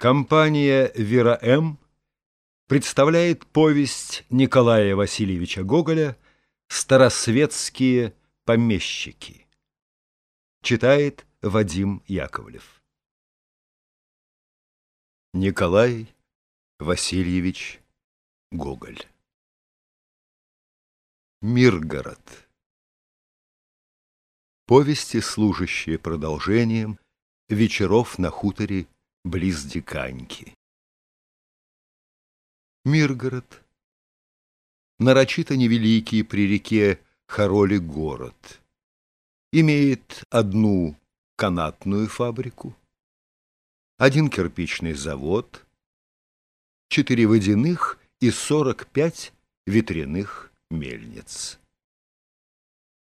Компания «Вера М.» представляет повесть Николая Васильевича Гоголя «Старосветские помещики». Читает Вадим Яковлев. Николай Васильевич Гоголь Миргород Повести, служащие продолжением вечеров на хуторе близ Диканьки. Миргород. Нарочито невеликий при реке Хароли город. Имеет одну канатную фабрику, один кирпичный завод, четыре водяных и сорок пять ветряных мельниц.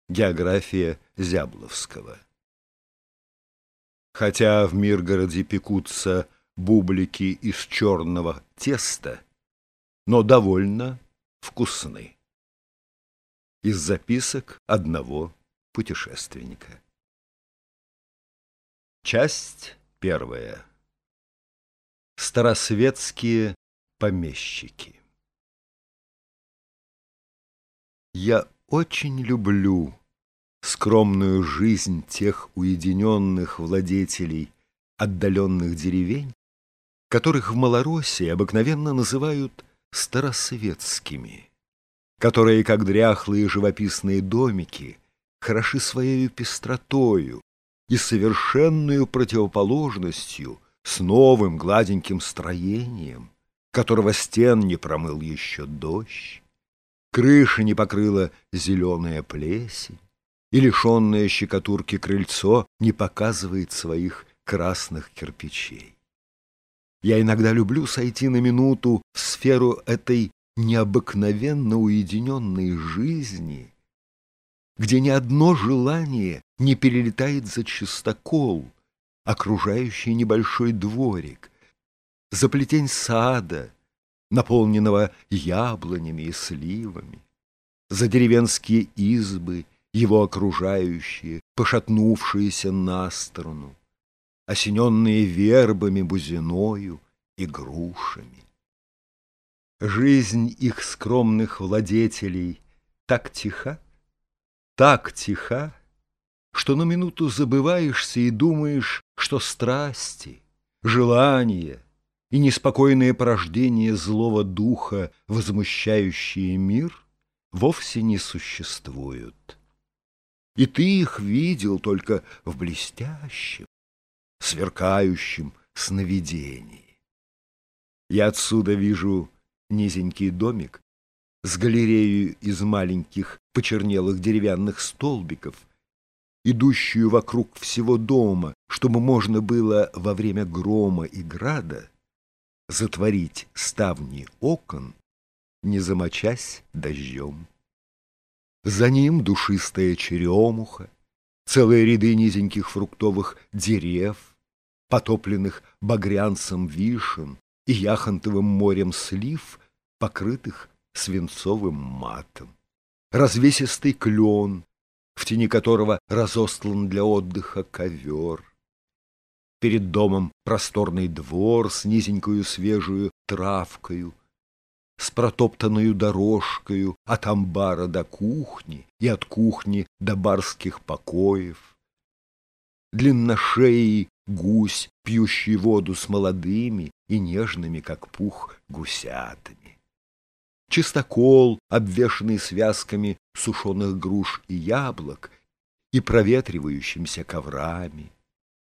География Зябловского Хотя в Миргороде пекутся бублики из черного теста, но довольно вкусны. Из записок одного путешественника. Часть первая. Старосветские помещики. Я очень люблю скромную жизнь тех уединенных владетелей отдаленных деревень, которых в Малороссии обыкновенно называют старосветскими, которые, как дряхлые живописные домики, хороши своей пестротою и совершенную противоположностью с новым гладеньким строением, которого стен не промыл еще дождь, крыша не покрыла зеленая плесень, и лишенное щекотурки крыльцо не показывает своих красных кирпичей. Я иногда люблю сойти на минуту в сферу этой необыкновенно уединенной жизни, где ни одно желание не перелетает за чистокол, окружающий небольшой дворик, за плетень сада, наполненного яблонями и сливами, за деревенские избы его окружающие, пошатнувшиеся на сторону, осененные вербами бузиною и грушами. Жизнь их скромных владетелей так тиха, так тиха, что на минуту забываешься и думаешь, что страсти, желания и неспокойное порождение злого духа, возмущающие мир, вовсе не существуют и ты их видел только в блестящем, сверкающем сновидении. Я отсюда вижу низенький домик с галереей из маленьких почернелых деревянных столбиков, идущую вокруг всего дома, чтобы можно было во время грома и града затворить ставни окон, не замочась дождем. За ним душистая черемуха, целые ряды низеньких фруктовых дерев, потопленных багрянцем вишен и яхонтовым морем слив, покрытых свинцовым матом. Развесистый клен, в тени которого разостлан для отдыха ковер. Перед домом просторный двор с низенькою свежую травкою, с протоптанную дорожкою от амбара до кухни и от кухни до барских покоев. Длинношеий гусь, пьющий воду с молодыми и нежными, как пух, гусятами. Чистокол, обвешанный связками сушеных груш и яблок и проветривающимся коврами.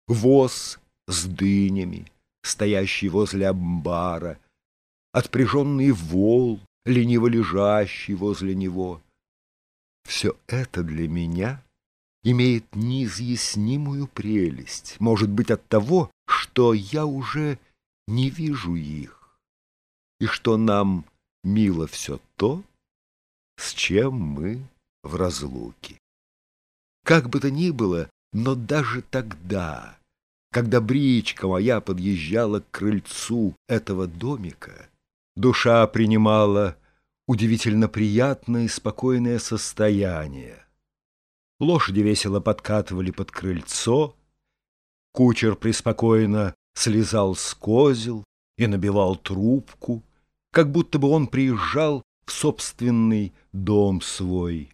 Воз с дынями, стоящий возле амбара, отпряженный вол, лениво лежащий возле него. Все это для меня имеет неизъяснимую прелесть, может быть, от того, что я уже не вижу их, и что нам мило все то, с чем мы в разлуке. Как бы то ни было, но даже тогда, когда бричка моя подъезжала к крыльцу этого домика, Душа принимала удивительно приятное спокойное состояние. Лошади весело подкатывали под крыльцо, кучер преспокойно слезал с козел и набивал трубку, как будто бы он приезжал в собственный дом свой.